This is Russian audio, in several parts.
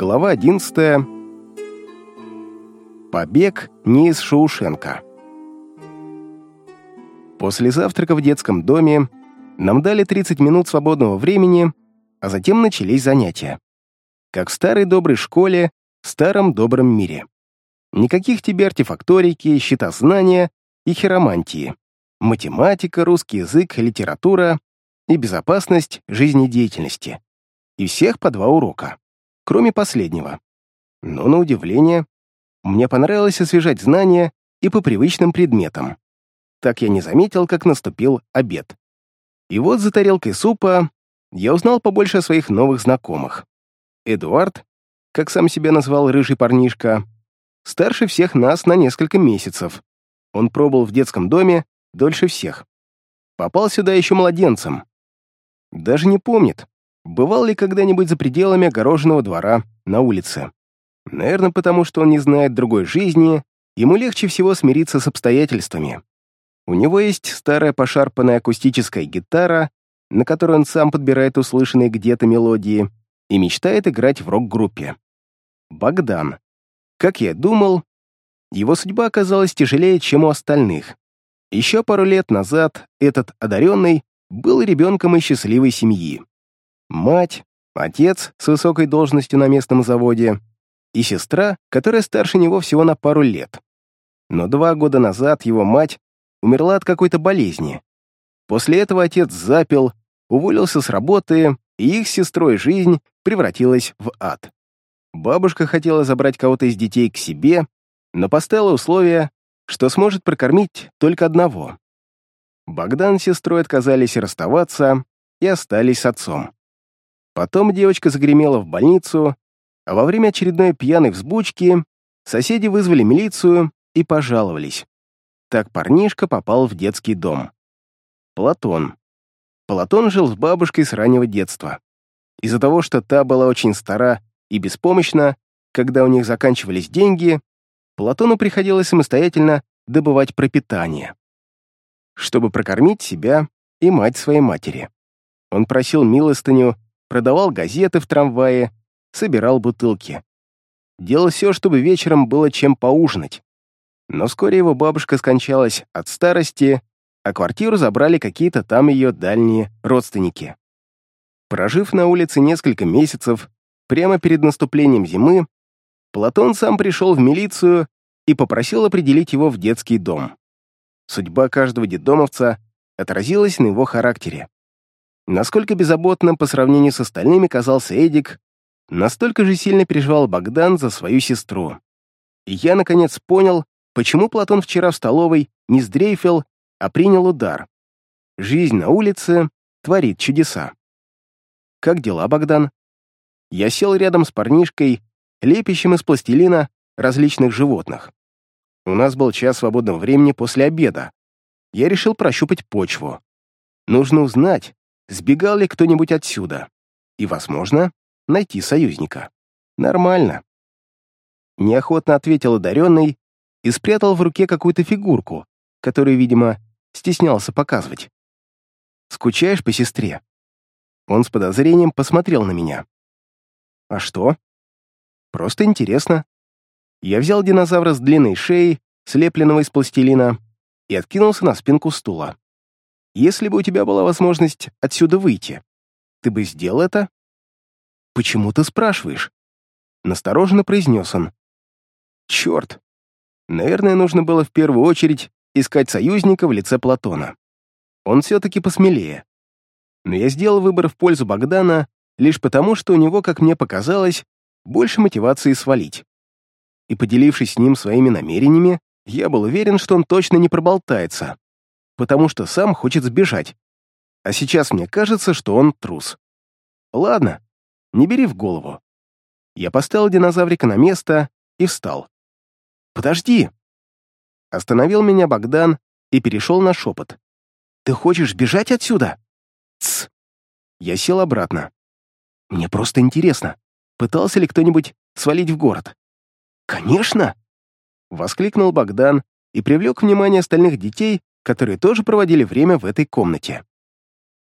Глава 11. Побег не из Шоушенка. После завтрака в детском доме нам дали 30 минут свободного времени, а затем начались занятия. Как в старой доброй школе, в старом добром мире. Никаких тебе артефакторики, счетознания и хиромантии. Математика, русский язык, литература и безопасность жизнедеятельности. И всех по два урока кроме последнего. Но, на удивление, мне понравилось освежать знания и по привычным предметам. Так я не заметил, как наступил обед. И вот за тарелкой супа я узнал побольше о своих новых знакомых. Эдуард, как сам себя назвал рыжий парнишка, старше всех нас на несколько месяцев. Он пробыл в детском доме дольше всех. Попал сюда еще младенцем. Даже не помнит, Бывал ли когда-нибудь за пределами огороженного двора на улице? Наверное, потому что он не знает другой жизни, ему легче всего смириться с обстоятельствами. У него есть старая пошарпанная акустическая гитара, на которой он сам подбирает услышанные где-то мелодии и мечтает играть в рок-группе. Богдан. Как я думал, его судьба оказалась тяжелее, чем у остальных. Еще пару лет назад этот одаренный был ребенком из счастливой семьи мать, отец с высокой должностью на местном заводе и сестра, которая старше него всего на пару лет. Но два года назад его мать умерла от какой-то болезни. После этого отец запил, уволился с работы, и их с сестрой жизнь превратилась в ад. Бабушка хотела забрать кого-то из детей к себе, но поставила условие, что сможет прокормить только одного. Богдан с сестрой отказались расставаться и остались с отцом. Потом девочка загремела в больницу, а во время очередной пьяной взбучки соседи вызвали милицию и пожаловались. Так парнишка попал в детский дом. Платон. Платон жил с бабушкой с раннего детства. Из-за того, что та была очень стара и беспомощна, когда у них заканчивались деньги, Платону приходилось самостоятельно добывать пропитание, чтобы прокормить себя и мать своей матери. Он просил милостыню продавал газеты в трамвае, собирал бутылки. Делал все, чтобы вечером было чем поужинать. Но вскоре его бабушка скончалась от старости, а квартиру забрали какие-то там ее дальние родственники. Прожив на улице несколько месяцев, прямо перед наступлением зимы, Платон сам пришел в милицию и попросил определить его в детский дом. Судьба каждого детдомовца отразилась на его характере. Насколько беззаботным по сравнению с остальными казался Эдик, настолько же сильно переживал Богдан за свою сестру. И я, наконец, понял, почему Платон вчера в столовой не сдрейфил, а принял удар. Жизнь на улице творит чудеса. «Как дела, Богдан?» Я сел рядом с парнишкой, лепящим из пластилина различных животных. У нас был час свободного времени после обеда. Я решил прощупать почву. Нужно узнать, сбегал ли кто-нибудь отсюда, и, возможно, найти союзника. Нормально. Неохотно ответил одаренный и спрятал в руке какую-то фигурку, которую, видимо, стеснялся показывать. «Скучаешь по сестре?» Он с подозрением посмотрел на меня. «А что?» «Просто интересно». Я взял динозавра с длинной шеей, слепленного из пластилина, и откинулся на спинку стула. Если бы у тебя была возможность отсюда выйти, ты бы сделал это? Почему ты спрашиваешь? Настороженно произнес он. Черт. Наверное, нужно было в первую очередь искать союзника в лице Платона. Он все-таки посмелее. Но я сделал выбор в пользу Богдана лишь потому, что у него, как мне показалось, больше мотивации свалить. И поделившись с ним своими намерениями, я был уверен, что он точно не проболтается, потому что сам хочет сбежать. А сейчас мне кажется, что он трус. Ладно, не бери в голову. Я поставил динозаврика на место и встал. «Подожди!» Остановил меня Богдан и перешел на шепот. «Ты хочешь бежать отсюда?» «Тсс!» Я сел обратно. «Мне просто интересно, пытался ли кто-нибудь свалить в город?» «Конечно!» Воскликнул Богдан и привлек внимание остальных детей которые тоже проводили время в этой комнате.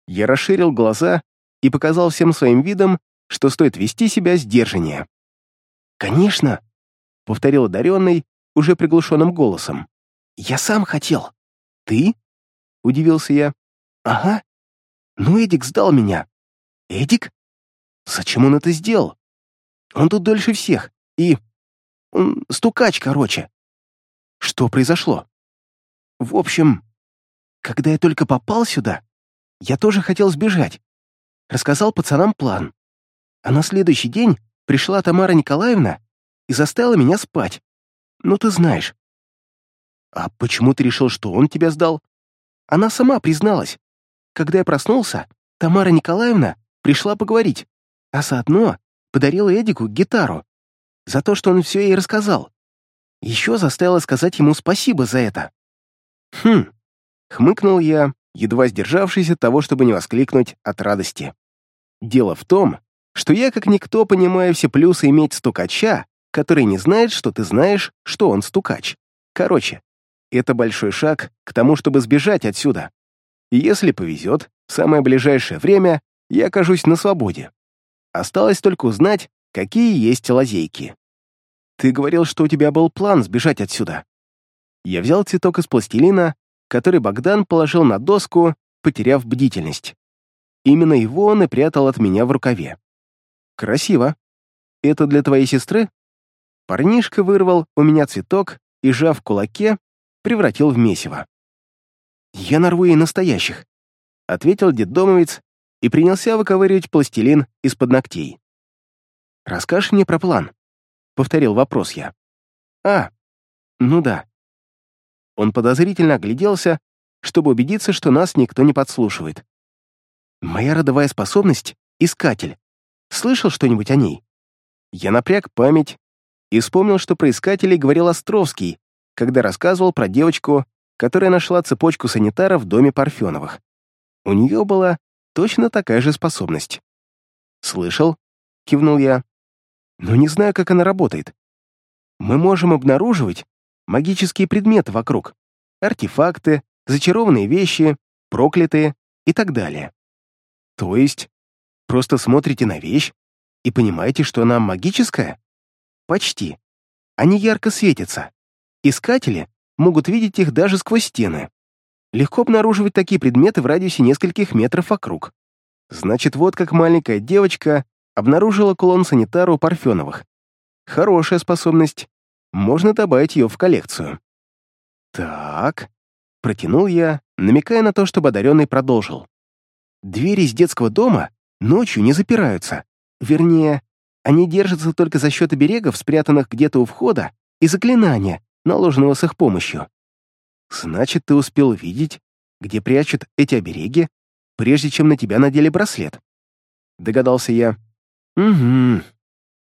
Я расширил глаза и показал всем своим видом, что стоит вести себя сдержаннее. «Конечно!» — повторил одаренный уже приглушенным голосом. «Я сам хотел». «Ты?» — удивился я. «Ага. Ну, Эдик сдал меня». «Эдик? Зачем он это сделал? Он тут дольше всех. И... Он стукач, короче». «Что произошло?» «В общем, когда я только попал сюда, я тоже хотел сбежать. Рассказал пацанам план. А на следующий день пришла Тамара Николаевна и заставила меня спать. Ну, ты знаешь. А почему ты решил, что он тебя сдал? Она сама призналась. Когда я проснулся, Тамара Николаевна пришла поговорить, а заодно подарила Эдику гитару за то, что он все ей рассказал. Еще заставила сказать ему спасибо за это. Хм, хмыкнул я, едва сдержавшись от того, чтобы не воскликнуть от радости. Дело в том, что я как никто понимаю все плюсы иметь стукача, который не знает, что ты знаешь, что он стукач. Короче, это большой шаг к тому, чтобы сбежать отсюда. И если повезет, в самое ближайшее время я окажусь на свободе. Осталось только узнать, какие есть лазейки. Ты говорил, что у тебя был план сбежать отсюда. Я взял цветок из пластилина, который Богдан положил на доску, потеряв бдительность. Именно его он и прятал от меня в рукаве. Красиво. Это для твоей сестры? Парнишка вырвал у меня цветок и, сжав в кулаке, превратил в месиво. «Я нарву ей настоящих», — ответил детдомовец и принялся выковыривать пластилин из-под ногтей. «Расскажешь мне про план?» — повторил вопрос я. «А, ну да». Он подозрительно огляделся, чтобы убедиться, что нас никто не подслушивает. «Моя родовая способность — искатель. Слышал что-нибудь о ней?» Я напряг память и вспомнил, что про искателей говорил Островский, когда рассказывал про девочку, которая нашла цепочку санитара в доме Парфеновых. У нее была точно такая же способность. «Слышал?» — кивнул я. «Но не знаю, как она работает. Мы можем обнаруживать магические предметы вокруг, артефакты, зачарованные вещи, проклятые и так далее. То есть, просто смотрите на вещь и понимаете, что она магическая? Почти. Они ярко светятся. Искатели могут видеть их даже сквозь стены. Легко обнаруживать такие предметы в радиусе нескольких метров вокруг. Значит, вот как маленькая девочка обнаружила кулон санитара у Парфеновых. Хорошая способность. Можно добавить ее в коллекцию. Так, протянул я, намекая на то, чтобы одаренный продолжил. Двери из детского дома ночью не запираются. Вернее, они держатся только за счет оберегов, спрятанных где-то у входа, и заклинания, наложенного с их помощью. Значит, ты успел видеть, где прячут эти обереги, прежде чем на тебя надели браслет. Догадался я. Угу.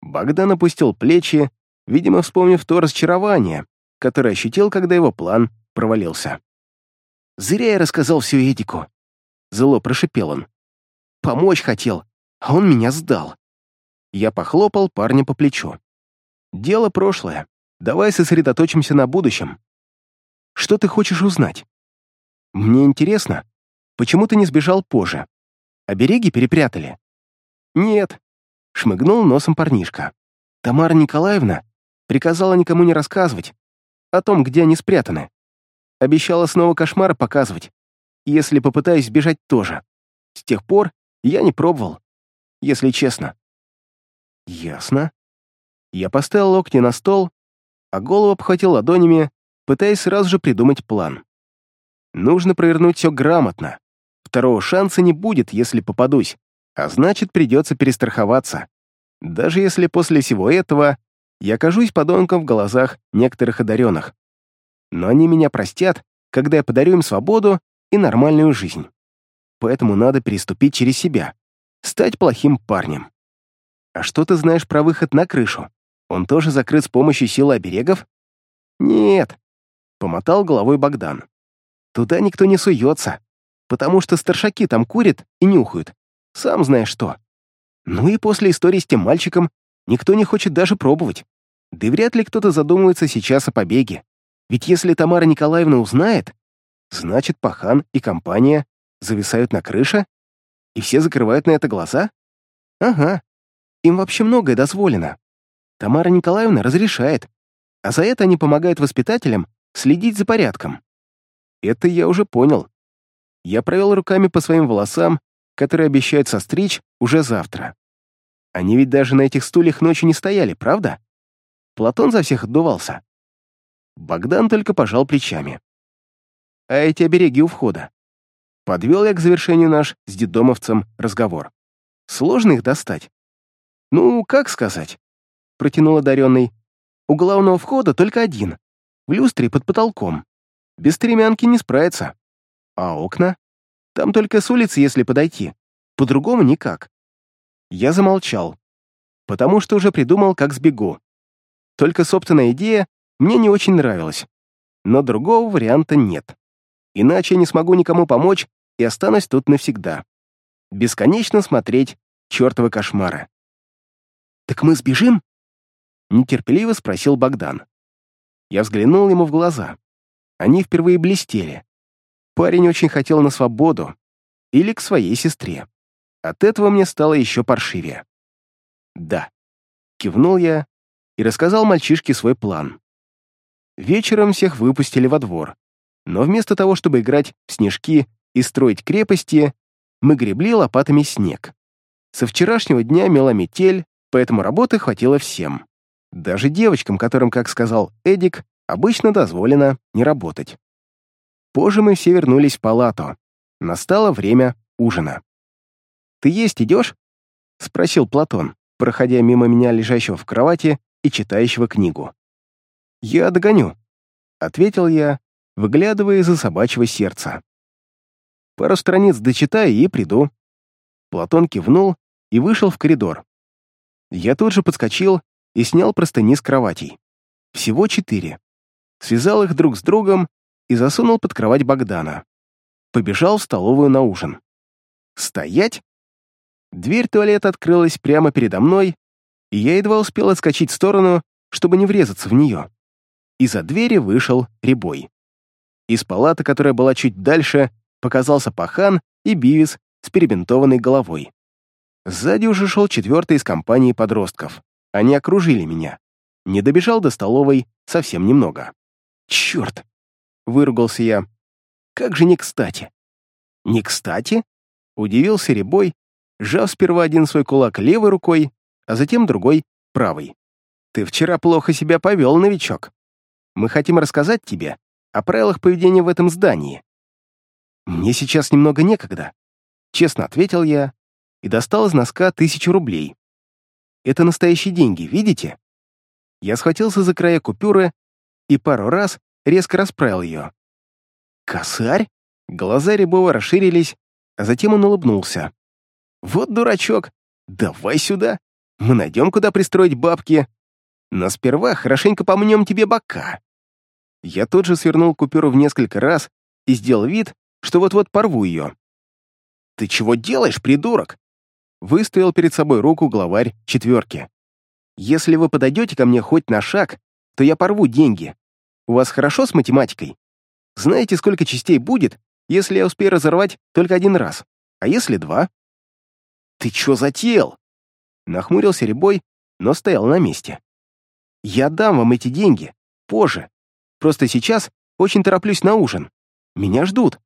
Богдан опустил плечи, видимо, вспомнив то разочарование, которое ощутил, когда его план провалился. «Зря я рассказал всю Эдику», — зло прошипел он. «Помочь хотел, а он меня сдал». Я похлопал парня по плечу. «Дело прошлое. Давай сосредоточимся на будущем. Что ты хочешь узнать? Мне интересно, почему ты не сбежал позже? Обереги перепрятали?» «Нет», — шмыгнул носом парнишка. «Тамара Николаевна приказала никому не рассказывать о том, где они спрятаны. Обещала снова кошмары показывать, если попытаюсь сбежать тоже. С тех пор я не пробовал, если честно. Ясно. Я поставил локти на стол, а голову обхватил ладонями, пытаясь сразу же придумать план. Нужно провернуть все грамотно. Второго шанса не будет, если попадусь, а значит, придется перестраховаться. Даже если после всего этого я окажусь подонком в глазах некоторых одаренных. Но они меня простят, когда я подарю им свободу и нормальную жизнь. Поэтому надо переступить через себя, стать плохим парнем. «А что ты знаешь про выход на крышу? Он тоже закрыт с помощью силы оберегов?» «Нет», — помотал головой Богдан. «Туда никто не суется, потому что старшаки там курят и нюхают. Сам знаешь что. Ну и после истории с тем мальчиком никто не хочет даже пробовать. Да и вряд ли кто-то задумывается сейчас о побеге. Ведь если Тамара Николаевна узнает, значит, Пахан и компания зависают на крыше, и все закрывают на это глаза? Ага, им вообще многое дозволено. Тамара Николаевна разрешает, а за это они помогают воспитателям следить за порядком. Это я уже понял. Я провел руками по своим волосам, которые обещают состричь уже завтра. Они ведь даже на этих стульях ночью не стояли, правда? Платон за всех отдувался. Богдан только пожал плечами. А эти обереги у входа. Подвел я к завершению наш с дедомовцем разговор. Сложно их достать. Ну, как сказать? Протянул одаренный. У главного входа только один. В люстре под потолком. Без стремянки не справится. А окна? Там только с улицы, если подойти. По-другому никак. Я замолчал, потому что уже придумал, как сбегу. Только собственная идея мне не очень нравилась. Но другого варианта нет. Иначе я не смогу никому помочь и останусь тут навсегда. Бесконечно смотреть чертовы кошмары. «Так мы сбежим?» Нетерпеливо спросил Богдан. Я взглянул ему в глаза. Они впервые блестели. Парень очень хотел на свободу или к своей сестре. От этого мне стало еще паршивее. «Да», — кивнул я и рассказал мальчишке свой план. Вечером всех выпустили во двор, но вместо того, чтобы играть в снежки и строить крепости, мы гребли лопатами снег. Со вчерашнего дня мела метель, поэтому работы хватило всем. Даже девочкам, которым, как сказал Эдик, обычно дозволено не работать. Позже мы все вернулись в палату. Настало время ужина. «Ты есть идешь?» — спросил Платон, проходя мимо меня, лежащего в кровати и читающего книгу. «Я догоню», — ответил я, выглядывая из-за собачьего сердца. «Пару страниц дочитаю и приду». Платон кивнул и вышел в коридор. Я тут же подскочил и снял простыни с кроватей. Всего четыре. Связал их друг с другом и засунул под кровать Богдана. Побежал в столовую на ужин. «Стоять?» Дверь туалета открылась прямо передо мной, и я едва успел отскочить в сторону, чтобы не врезаться в нее. Из-за двери вышел Рябой. Из палаты, которая была чуть дальше, показался пахан и Бивис с перебинтованной головой. Сзади уже шел четвертый из компании подростков. Они окружили меня. Не добежал до столовой совсем немного. «Черт!» — выругался я. «Как же не кстати!» «Не кстати?» — удивился Рябой, сжав сперва один свой кулак левой рукой, а затем другой — правой. «Ты вчера плохо себя повел, новичок. Мы хотим рассказать тебе о правилах поведения в этом здании». «Мне сейчас немного некогда», — честно ответил я и достал из носка тысячу рублей. «Это настоящие деньги, видите?» Я схватился за края купюры и пару раз резко расправил ее. «Косарь?» Глаза Рябова расширились, а затем он улыбнулся. «Вот дурачок! Давай сюда! Мы найдем, куда пристроить бабки. Но сперва хорошенько помнем тебе бока». Я тут же свернул купюру в несколько раз и сделал вид, что вот-вот порву ее. «Ты чего делаешь, придурок?» Выставил перед собой руку главарь четверки. «Если вы подойдете ко мне хоть на шаг, то я порву деньги. У вас хорошо с математикой? Знаете, сколько частей будет, если я успею разорвать только один раз? А если два?» «Ты чё затеял?» Нахмурился Рябой, но стоял на месте. «Я дам вам эти деньги. Позже. Просто сейчас очень тороплюсь на ужин. Меня ждут».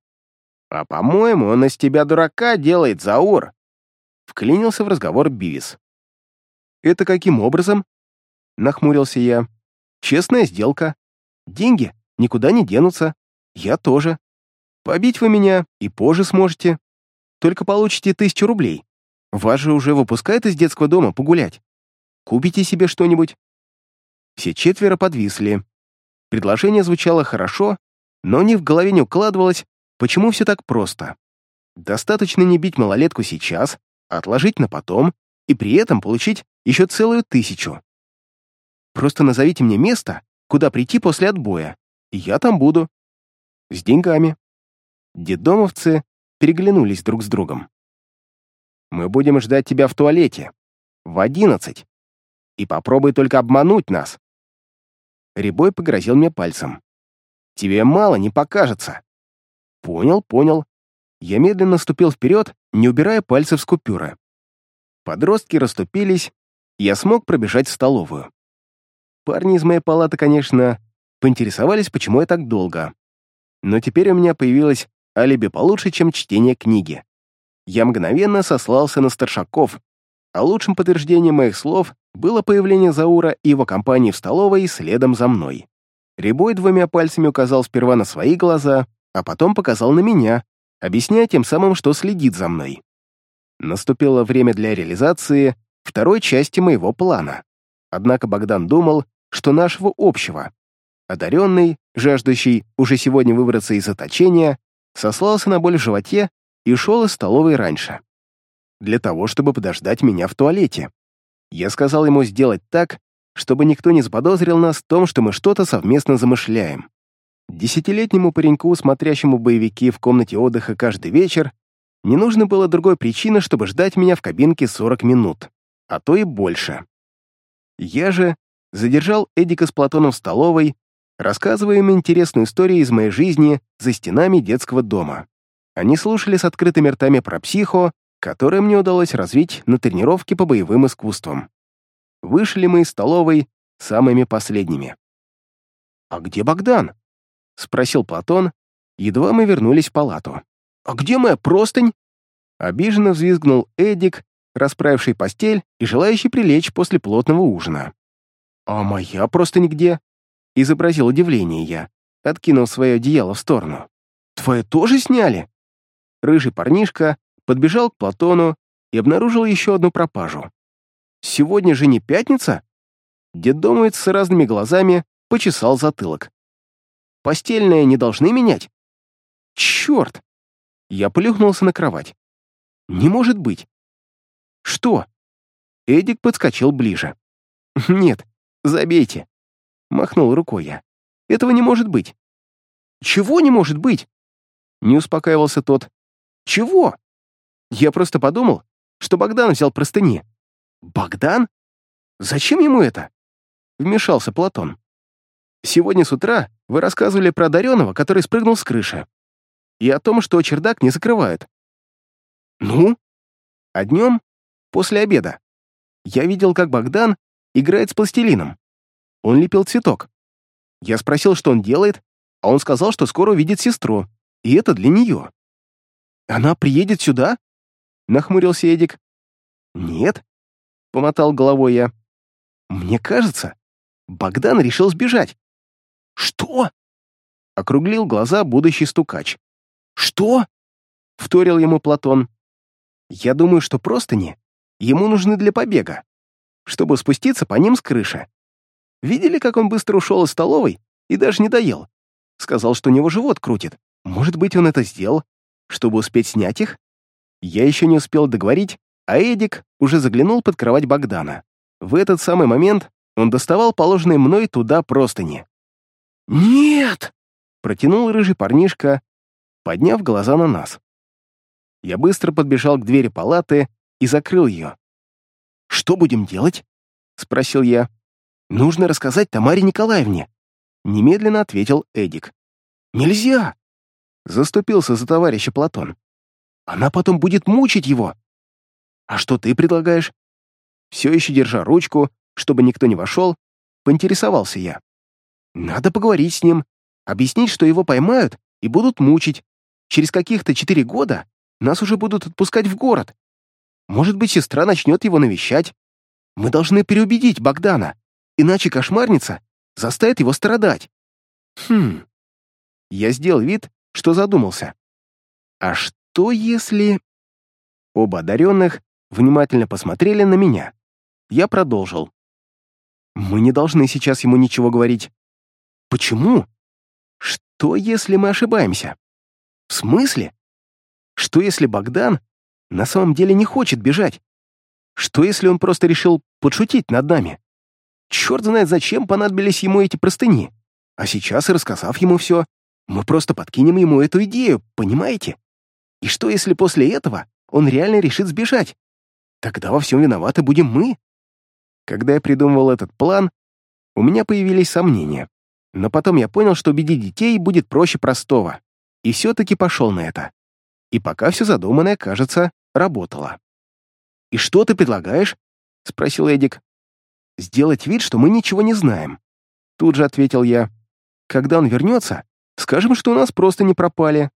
«А, по-моему, он из тебя дурака делает, Заур!» Вклинился в разговор Бивис. «Это каким образом?» Нахмурился я. «Честная сделка. Деньги никуда не денутся. Я тоже. Побить вы меня и позже сможете. Только получите тысячу рублей. Вас же уже выпускают из детского дома погулять. Купите себе что-нибудь». Все четверо подвисли. Предложение звучало хорошо, но ни в голове не укладывалось, почему все так просто. Достаточно не бить малолетку сейчас, а отложить на потом и при этом получить еще целую тысячу. Просто назовите мне место, куда прийти после отбоя, и я там буду. С деньгами. Дедомовцы переглянулись друг с другом. Мы будем ждать тебя в туалете. В одиннадцать. И попробуй только обмануть нас. Рябой погрозил мне пальцем. Тебе мало не покажется. Понял, понял. Я медленно ступил вперед, не убирая пальцев с купюры. Подростки расступились, я смог пробежать в столовую. Парни из моей палаты, конечно, поинтересовались, почему я так долго. Но теперь у меня появилось алиби получше, чем чтение книги. Я мгновенно сослался на старшаков, а лучшим подтверждением моих слов было появление Заура и его компании в столовой следом за мной. Рябой двумя пальцами указал сперва на свои глаза, а потом показал на меня, объясняя тем самым, что следит за мной. Наступило время для реализации второй части моего плана. Однако Богдан думал, что нашего общего. Одаренный, жаждущий уже сегодня выбраться из заточения, сослался на боль в животе и шел из столовой раньше. Для того, чтобы подождать меня в туалете. Я сказал ему сделать так, чтобы никто не заподозрил нас в том, что мы что-то совместно замышляем. Десятилетнему пареньку, смотрящему боевики в комнате отдыха каждый вечер, не нужно было другой причины, чтобы ждать меня в кабинке 40 минут, а то и больше. Я же задержал Эдика с Платоном в столовой, рассказывая им интересную историю из моей жизни за стенами детского дома. Они слушали с открытыми ртами про психо, которое мне удалось развить на тренировке по боевым искусствам. Вышли мы из столовой самыми последними. «А где Богдан?» — спросил Платон, едва мы вернулись в палату. «А где моя простынь?» Обиженно взвизгнул Эдик, расправивший постель и желающий прилечь после плотного ужина. «А моя просто нигде?» — изобразил удивление я, откинув свое одеяло в сторону. «Твое тоже сняли?» Рыжий парнишка подбежал к Платону и обнаружил еще одну пропажу. «Сегодня же не пятница?» Деддомовец с разными глазами почесал затылок. «Постельное не должны менять?» «Черт!» Я плюхнулся на кровать. «Не может быть!» «Что?» Эдик подскочил ближе. «Нет, забейте!» Махнул рукой я. «Этого не может быть!» «Чего не может быть?» Не успокаивался тот. «Чего?» Я просто подумал, что Богдан взял простыни. Богдан? Зачем ему это? Вмешался Платон. Сегодня с утра вы рассказывали про Даренова, который спрыгнул с крыши. И о том, что чердак не закрывают. Ну? А днем, после обеда, я видел, как Богдан играет с пластилином. Он лепил цветок. Я спросил, что он делает, а он сказал, что скоро увидит сестру, и это для нее. Она приедет сюда? Нахмурился Эдик. «Нет», — помотал головой я. «Мне кажется, Богдан решил сбежать». «Что?» — округлил глаза будущий стукач. «Что?» — вторил ему Платон. «Я думаю, что простыни ему нужны для побега, чтобы спуститься по ним с крыши. Видели, как он быстро ушел из столовой и даже не доел? Сказал, что у него живот крутит. Может быть, он это сделал, чтобы успеть снять их?» Я еще не успел договорить, а Эдик уже заглянул под кровать Богдана. В этот самый момент он доставал положенные мной туда простыни. «Нет!» — протянул рыжий парнишка, подняв глаза на нас. Я быстро подбежал к двери палаты и закрыл ее. «Что будем делать?» — спросил я. «Нужно рассказать Тамаре Николаевне», — немедленно ответил Эдик. «Нельзя!» — заступился за товарища Платон. Она потом будет мучить его. А что ты предлагаешь? Все еще держа ручку, чтобы никто не вошел, поинтересовался я. Надо поговорить с ним, объяснить, что его поймают и будут мучить. Через каких-то четыре года нас уже будут отпускать в город. Может быть, сестра начнет его навещать. Мы должны переубедить Богдана, иначе кошмарница заставит его страдать. Хм. Я сделал вид, что задумался. А что? Если... Оба одаренных внимательно посмотрели на меня. Я продолжил. Мы не должны сейчас ему ничего говорить. Почему? Что, если мы ошибаемся? В смысле? Что, если Богдан на самом деле не хочет бежать? Что, если он просто решил подшутить над нами? Черт знает, зачем понадобились ему эти простыни. А сейчас, рассказав ему все, мы просто подкинем ему эту идею, понимаете? И что, если после этого он реально решит сбежать? Тогда во всем виноваты будем мы. Когда я придумывал этот план, у меня появились сомнения. Но потом я понял, что убедить детей будет проще простого. И все-таки пошел на это. И пока все задуманное, кажется, работало. «И что ты предлагаешь?» — спросил Эдик. «Сделать вид, что мы ничего не знаем. Тут же ответил я. Когда он вернется, скажем, что у нас просто не пропали.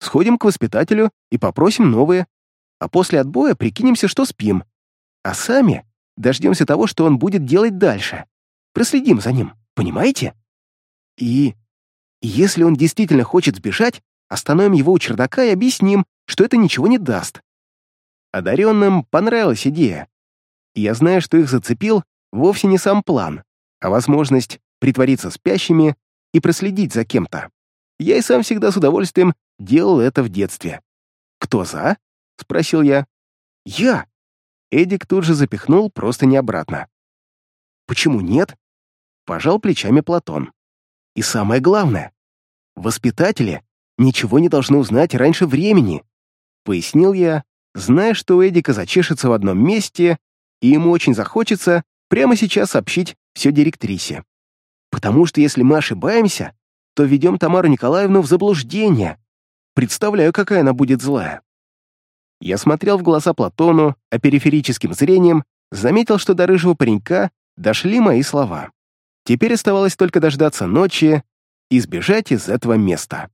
Сходим к воспитателю и попросим новые, а после отбоя прикинемся, что спим. А сами дождемся того, что он будет делать дальше. Проследим за ним, понимаете? И если он действительно хочет сбежать, остановим его у чердака и объясним, что это ничего не даст. Одаренным понравилась идея. И я знаю, что их зацепил вовсе не сам план, а возможность притвориться спящими и проследить за кем-то. Я и сам всегда с удовольствием делал это в детстве. «Кто за?» — спросил я. «Я!» Эдик тут же запихнул просто не обратно. «Почему нет?» — пожал плечами Платон. «И самое главное, воспитатели ничего не должны узнать раньше времени», — пояснил я, зная, что у Эдика зачешется в одном месте, и ему очень захочется прямо сейчас сообщить все директрисе. Потому что если мы ошибаемся, то ведем Тамару Николаевну в заблуждение. Представляю, какая она будет злая. Я смотрел в глаза Платону, а периферическим зрением заметил, что до рыжего паренька дошли мои слова. Теперь оставалось только дождаться ночи и сбежать из этого места.